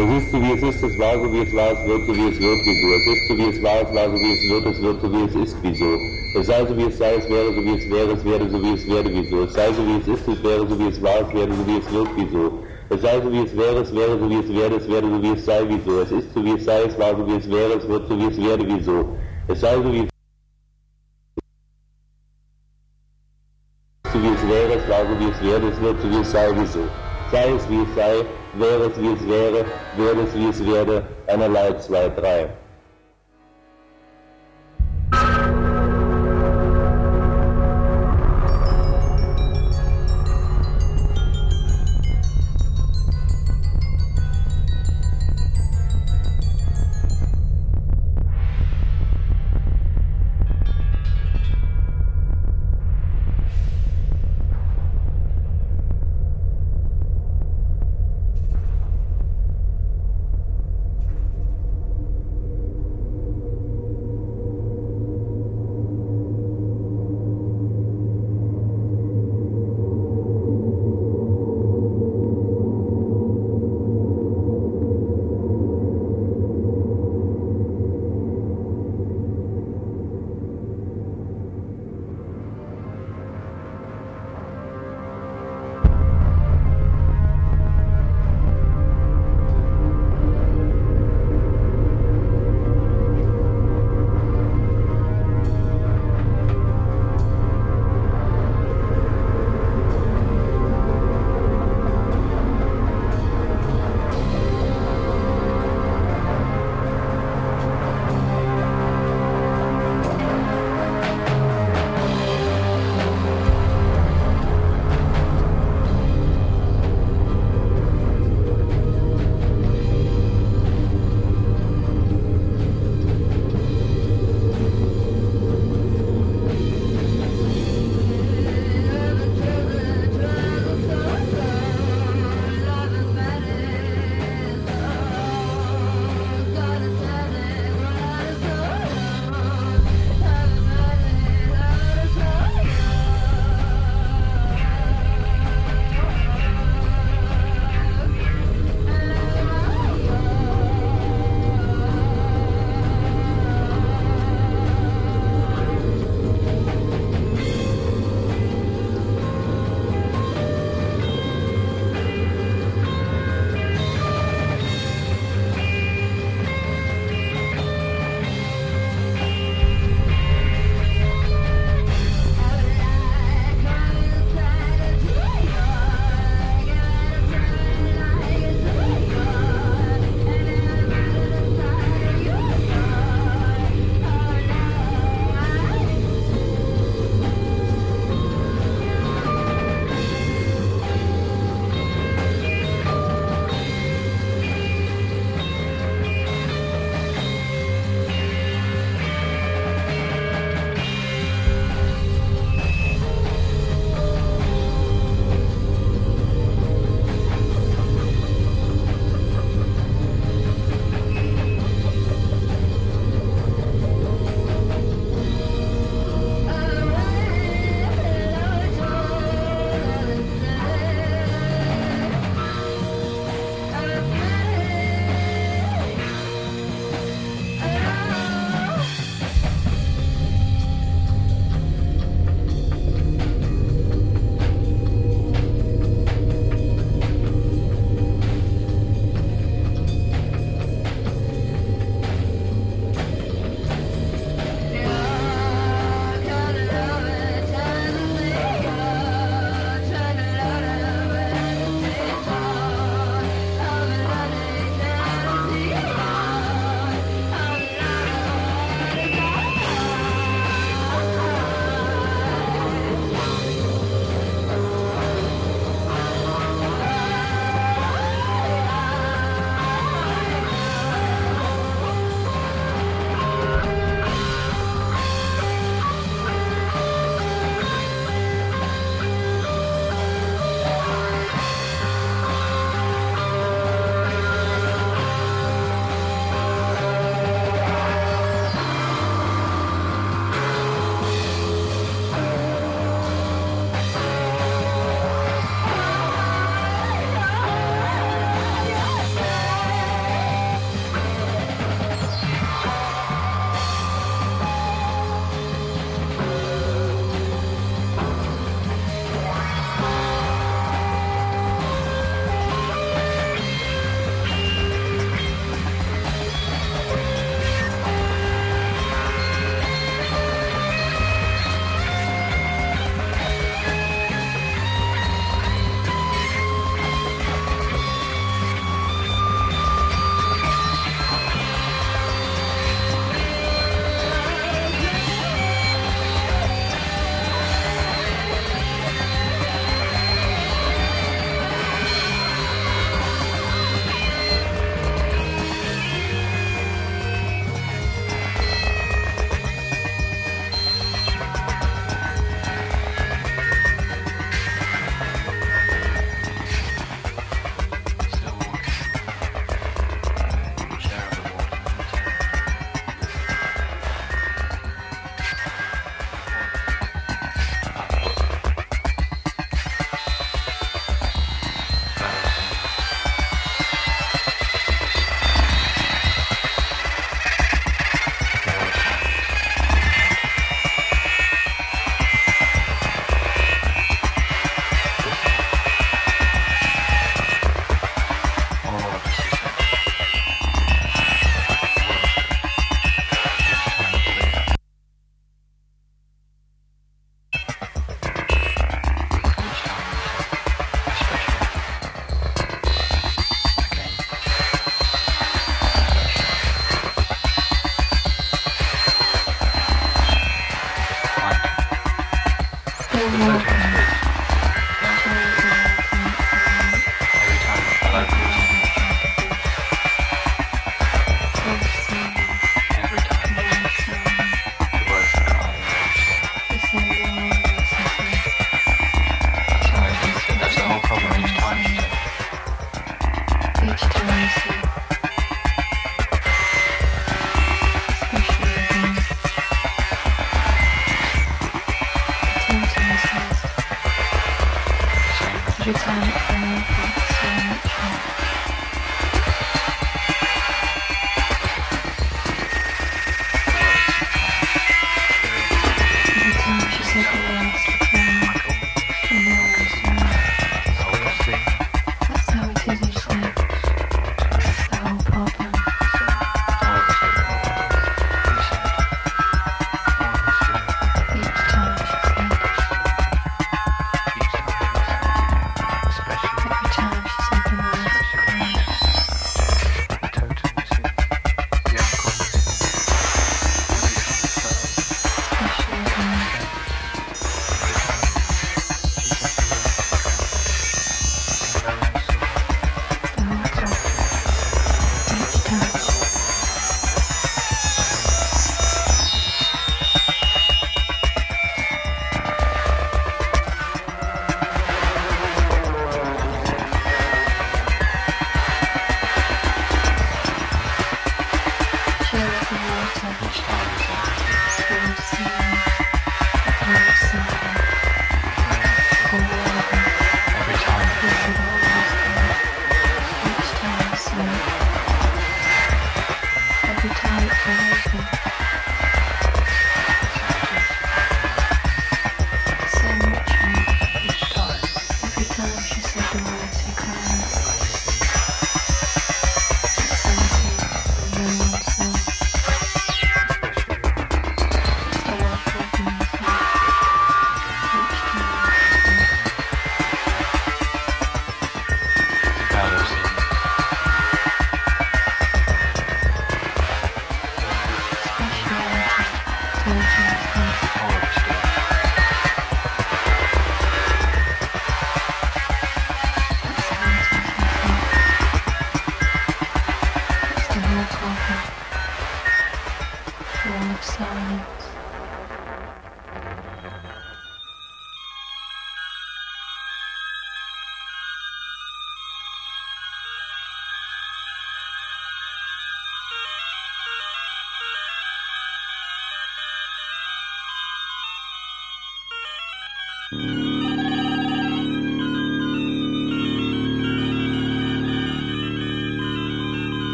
Es ist so wie es ist, es war so wie es war, es wird so wie es wird, wieso. Es ist so wie es war, es war so wie es wird, es wird so wie es ist, wieso. Es sei so wie es sei, es wäre so wie es wäre, es werde so wie es werde, wieso. Es sei so wie es ist, es wäre so wie es war, es werde so wie es wird, wieso. Es sei so wie es wäre, es wäre so wie es werde, es werde so wie es sei, wieso. Es ist so wie es sei, es war so wie es wäre, es wird so wie es werde, wieso. Es sei so wie es so wie es wäre, es war so wie es werde, es wird so wie es sei, wieso. Sei es wie es sei, wäre es wie es wäre, werde es wie es werde, einerlei, zwei, drei. your time. Uh,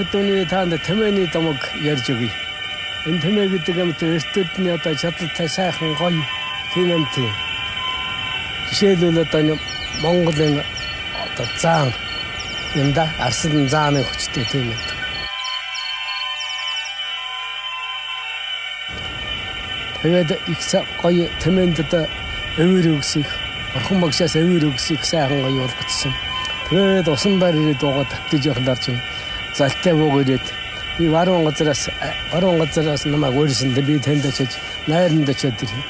Өгдөөний таанд тэмээний домог ярьж өгье. Энэ тэмээ гэдэг юм тэр эртүүдний одоо чадaltaй сайхан гоё тийм юм тийм. Жишээлбэл одоо Монголын одоо заан юм да арслан зааны хүчтэй тийм юм. Тэгээд их гоё тэмээнд одоо өвөр өгсөйг орхон багшаас өвөр өгсөйг сайхан гоё болгоцсон. Тэгээд усан дээр ирээд уугаад татж явахлаар чинь залтай ирээд би варун газараас варун газараас намайг өөрсөн би танд очиж найранд очиод ирээ.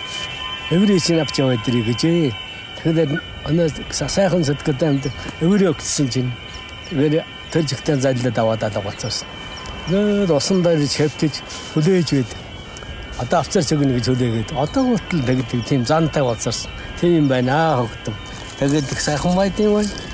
Эврийн авч яваад ирээ гэж. Тэгэхээр өнөө сайхан сэтгэлтэй амд өвөрөө өгсөн чинь тэгээд тэр жигтэй зайлаад аваад алга болцсон. Тэгээд усан дээр шавтаж хүлээж байд. Одоо авцаар чигнэ гэж хүлээгээд одоо хүртэл тэгдэг тийм зантай болцсон. Тийм байна аа хөгтөм. Тэгээд их сайхан байд юм байна.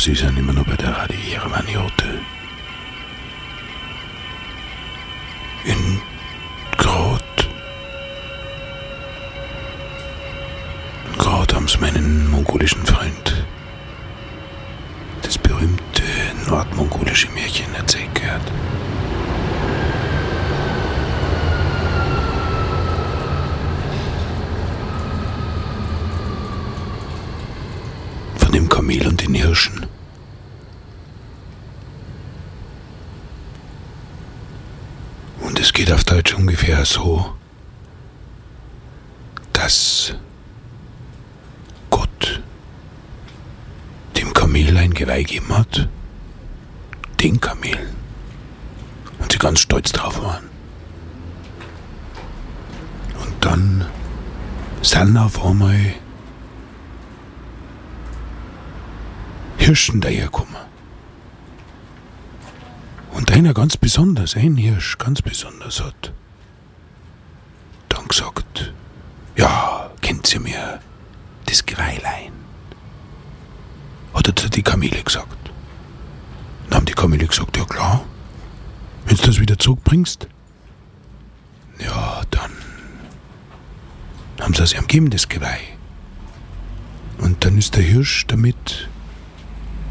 Sie sind immer noch bei der Radio Maniote. In Und es geht auf Deutsch ungefähr so, dass Gott dem Kamel ein Geweih gegeben hat, den Kamel, und sie ganz stolz drauf waren. Und dann sind auf einmal Hirschen daherkommen. Und einer ganz besonders, ein Hirsch ganz besonders hat dann gesagt, ja, kennt ihr mir das Geweilein? Hat er zu die Kamele gesagt. Dann haben die Kamele gesagt, ja klar, wenn du das wieder zurückbringst, ja, dann haben sie es ihm gegeben, das Geweih. Und dann ist der Hirsch damit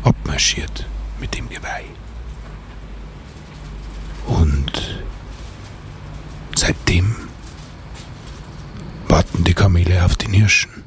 abmarschiert, mit dem Geweih. Und seitdem warten die Kamele auf den Hirschen.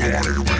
Yeah.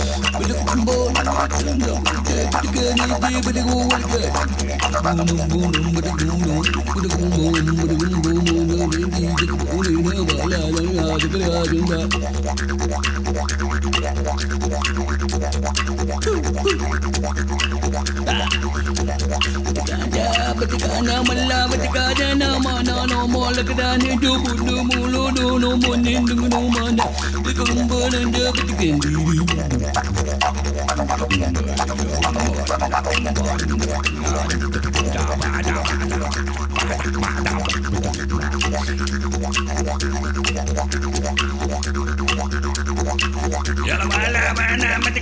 നിൽക്കുമ്പോൾ Hãy subscribe cho kênh Ghiền Mì Gõ Để không bỏ lỡ những video hấp dẫn Nah, man, nah, man, nah, man.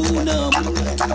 Ooh, no, no.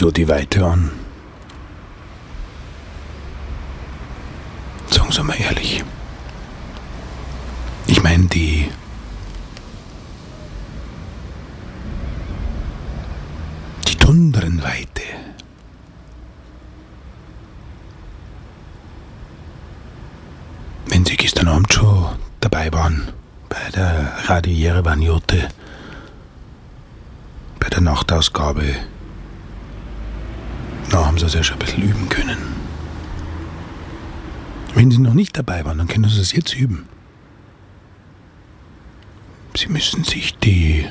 so die Weite an? Sagen Sie mal ehrlich. Ich meine, die. Die Tundrenweite. Wenn Sie gestern Abend schon dabei waren, bei der Radio Jerewan Jote, bei der Nachtausgabe na, haben Sie es ja schon ein bisschen üben können. Wenn Sie noch nicht dabei waren, dann können Sie es jetzt üben. Sie müssen sich die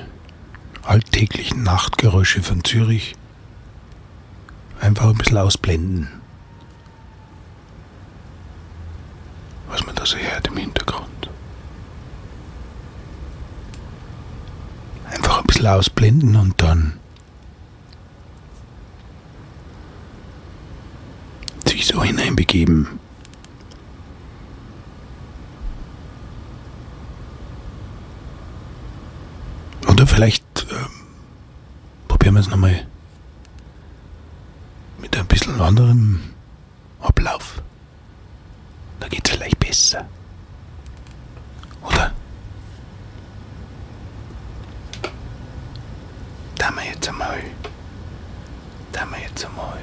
alltäglichen Nachtgeräusche von Zürich einfach ein bisschen ausblenden. Was man da so hört im Hintergrund. Einfach ein bisschen ausblenden und dann sich so hineinbegeben. Oder vielleicht ähm, probieren wir es nochmal mit ein bisschen anderem Ablauf. Da geht es vielleicht besser. Oder? Da wir jetzt einmal. Da wir jetzt einmal.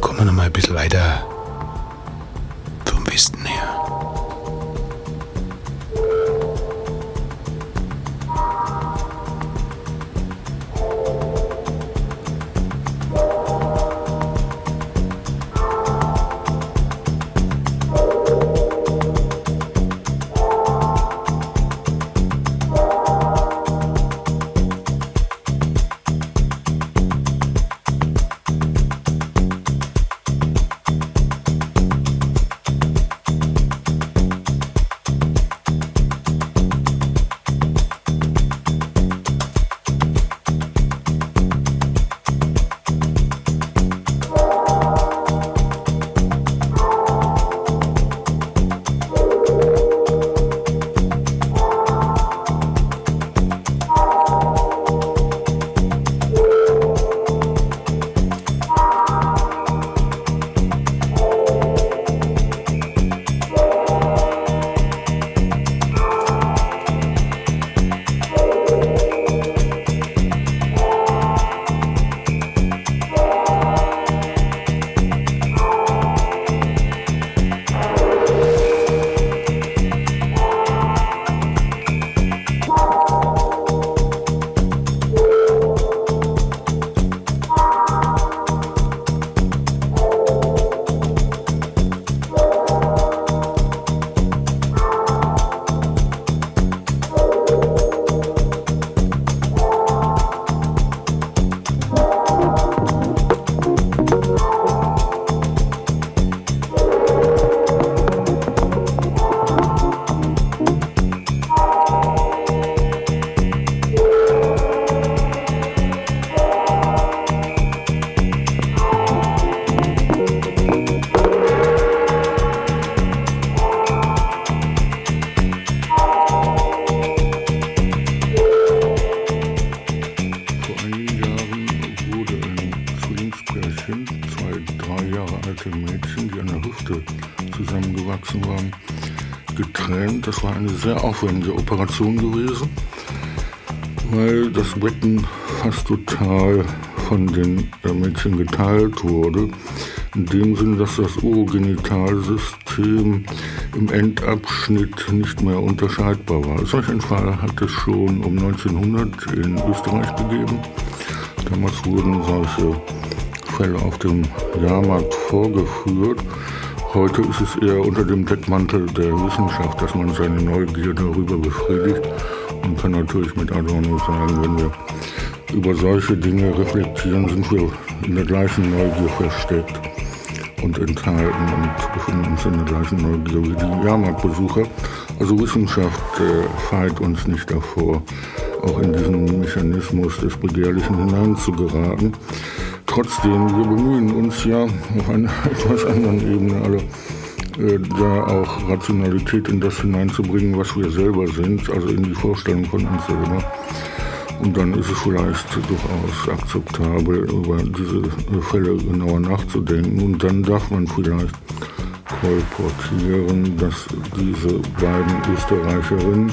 Kommen wir noch mal ein bisschen weiter eine sehr aufwendige Operation gewesen, weil das Becken fast total von den äh, Mädchen geteilt wurde. In dem Sinn, dass das Urogenitalsystem im Endabschnitt nicht mehr unterscheidbar war. Solch einen Fall hat es schon um 1900 in Österreich gegeben. Damals wurden solche Fälle auf dem Jahrmarkt vorgeführt. Heute ist es eher unter dem Deckmantel der Wissenschaft, dass man seine Neugier darüber befriedigt und kann natürlich mit Adorno sagen, wenn wir über solche Dinge reflektieren, sind wir in der gleichen Neugier versteckt und enthalten und befinden uns in der gleichen Neugier wie die Jahrmarktbesucher. Also Wissenschaft äh, feit uns nicht davor, auch in diesen Mechanismus des Begehrlichen hineinzugeraten. Trotzdem, wir bemühen uns ja auf einer etwas anderen Ebene alle, äh, da auch Rationalität in das hineinzubringen, was wir selber sind, also in die Vorstellung von uns selber. Und dann ist es vielleicht durchaus akzeptabel, über diese Fälle genauer nachzudenken. Und dann darf man vielleicht kolportieren, dass diese beiden Österreicherinnen,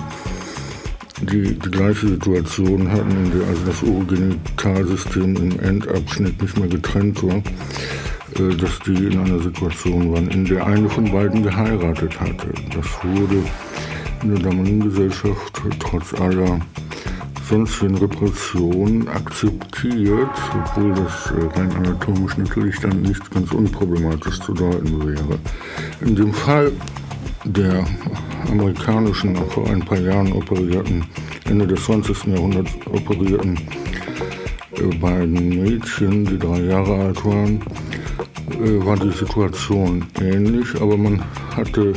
die die gleiche Situation hatten, in der also das Urogenitalsystem im Endabschnitt nicht mehr getrennt war, äh, dass die in einer Situation waren, in der eine von beiden geheiratet hatte. Das wurde in der damaligen Gesellschaft trotz aller sonstigen Repressionen akzeptiert, obwohl das äh, rein anatomisch natürlich dann nicht ganz unproblematisch zu deuten wäre. In dem Fall der amerikanischen, vor ein paar Jahren operierten, Ende des 20. Jahrhunderts operierten äh, beiden Mädchen, die drei Jahre alt waren, äh, war die Situation ähnlich, aber man hatte